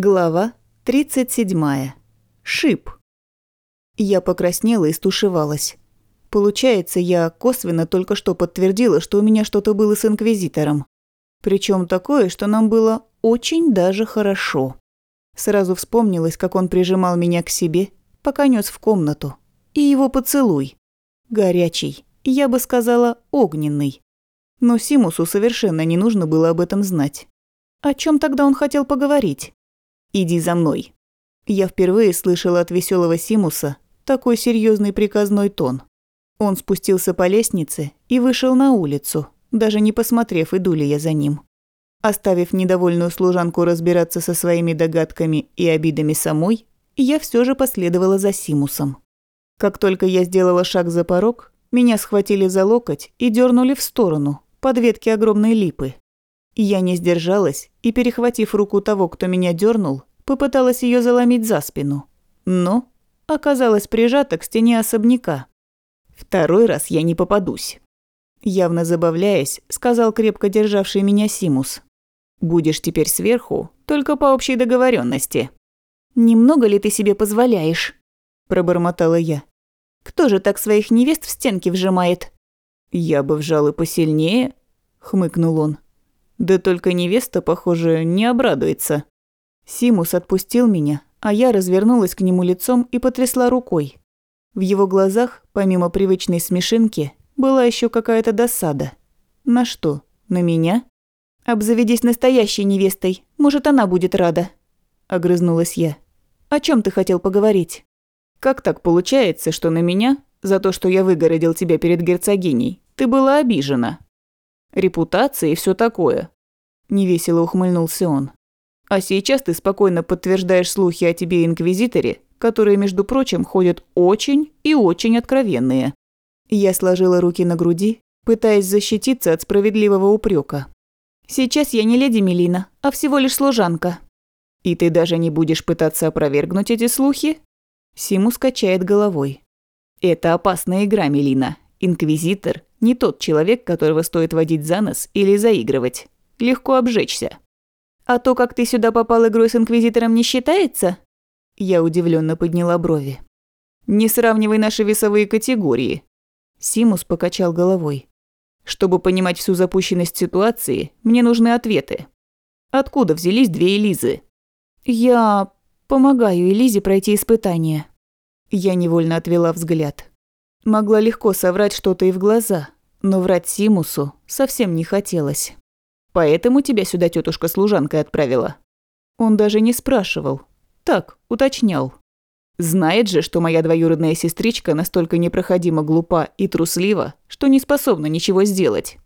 Глава 37. Шип. Я покраснела и стушевалась. Получается, я косвенно только что подтвердила, что у меня что-то было с Инквизитором. Причем такое, что нам было очень даже хорошо. Сразу вспомнилось, как он прижимал меня к себе, пока нес в комнату. И его поцелуй. Горячий. Я бы сказала, огненный. Но Симусу совершенно не нужно было об этом знать. О чем тогда он хотел поговорить? «Иди за мной». Я впервые слышала от веселого Симуса такой серьезный приказной тон. Он спустился по лестнице и вышел на улицу, даже не посмотрев, иду ли я за ним. Оставив недовольную служанку разбираться со своими догадками и обидами самой, я все же последовала за Симусом. Как только я сделала шаг за порог, меня схватили за локоть и дернули в сторону, под ветки огромной липы. Я не сдержалась и, перехватив руку того, кто меня дернул, попыталась ее заломить за спину. Но оказалась прижата к стене особняка. Второй раз я не попадусь. Явно забавляясь, сказал крепко державший меня Симус. «Будешь теперь сверху, только по общей договоренности. «Немного ли ты себе позволяешь?» – пробормотала я. «Кто же так своих невест в стенки вжимает?» «Я бы вжал и посильнее», – хмыкнул он. Да только невеста, похоже, не обрадуется. Симус отпустил меня, а я развернулась к нему лицом и потрясла рукой. В его глазах, помимо привычной смешинки, была еще какая-то досада. На что? На меня? «Обзаведись настоящей невестой, может, она будет рада», – огрызнулась я. «О чем ты хотел поговорить?» «Как так получается, что на меня, за то, что я выгородил тебя перед герцогиней, ты была обижена?» репутация и все такое. Невесело ухмыльнулся он. А сейчас ты спокойно подтверждаешь слухи о тебе инквизиторе, которые, между прочим, ходят очень и очень откровенные. Я сложила руки на груди, пытаясь защититься от справедливого упрека. Сейчас я не леди Мелина, а всего лишь служанка. И ты даже не будешь пытаться опровергнуть эти слухи? Симу скачает головой. Это опасная игра, Мелина. Инквизитор – не тот человек, которого стоит водить за нос или заигрывать. Легко обжечься. А то, как ты сюда попал игрой с Инквизитором, не считается? Я удивленно подняла брови. Не сравнивай наши весовые категории. Симус покачал головой. Чтобы понимать всю запущенность ситуации, мне нужны ответы. Откуда взялись две Элизы? Я помогаю Элизе пройти испытание. Я невольно отвела взгляд. Могла легко соврать что-то и в глаза, но врать Симусу совсем не хотелось. Поэтому тебя сюда тетушка служанкой отправила. Он даже не спрашивал. Так, уточнял. Знает же, что моя двоюродная сестричка настолько непроходимо глупа и труслива, что не способна ничего сделать.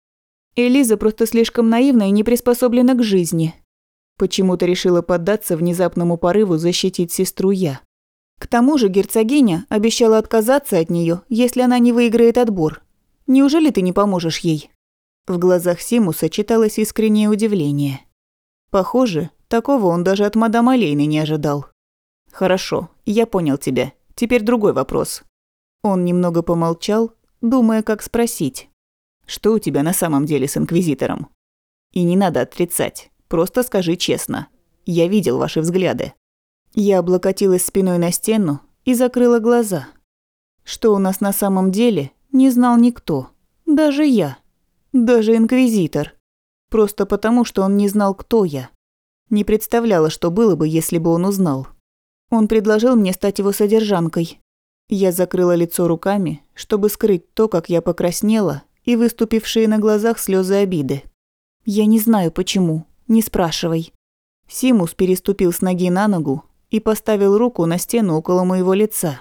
Элиза просто слишком наивна и не приспособлена к жизни. Почему-то решила поддаться внезапному порыву защитить сестру я. К тому же герцогиня обещала отказаться от нее, если она не выиграет отбор. Неужели ты не поможешь ей? В глазах Симуса читалось искреннее удивление. Похоже, такого он даже от мадам Алейны не ожидал. «Хорошо, я понял тебя. Теперь другой вопрос». Он немного помолчал, думая, как спросить. «Что у тебя на самом деле с Инквизитором?» «И не надо отрицать, просто скажи честно. Я видел ваши взгляды». Я облокотилась спиной на стену и закрыла глаза. Что у нас на самом деле, не знал никто. Даже я. Даже Инквизитор. Просто потому, что он не знал, кто я. Не представляла, что было бы, если бы он узнал. Он предложил мне стать его содержанкой. Я закрыла лицо руками, чтобы скрыть то, как я покраснела, и выступившие на глазах слезы обиды. Я не знаю почему, не спрашивай. Симус переступил с ноги на ногу, и поставил руку на стену около моего лица.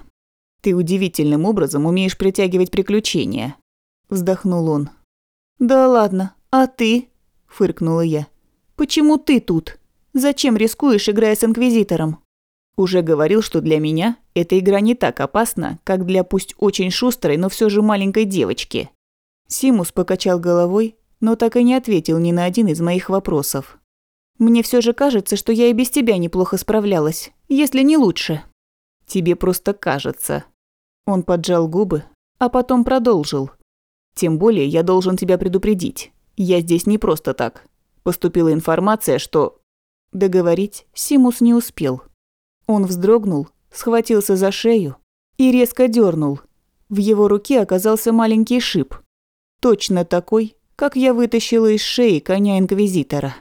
«Ты удивительным образом умеешь притягивать приключения», – вздохнул он. «Да ладно, а ты?» – фыркнула я. «Почему ты тут? Зачем рискуешь, играя с Инквизитором?» Уже говорил, что для меня эта игра не так опасна, как для пусть очень шустрой, но все же маленькой девочки. Симус покачал головой, но так и не ответил ни на один из моих вопросов. Мне все же кажется, что я и без тебя неплохо справлялась, если не лучше. Тебе просто кажется. Он поджал губы, а потом продолжил. Тем более я должен тебя предупредить. Я здесь не просто так. Поступила информация, что... Договорить Симус не успел. Он вздрогнул, схватился за шею и резко дернул. В его руке оказался маленький шип. Точно такой, как я вытащила из шеи коня Инквизитора.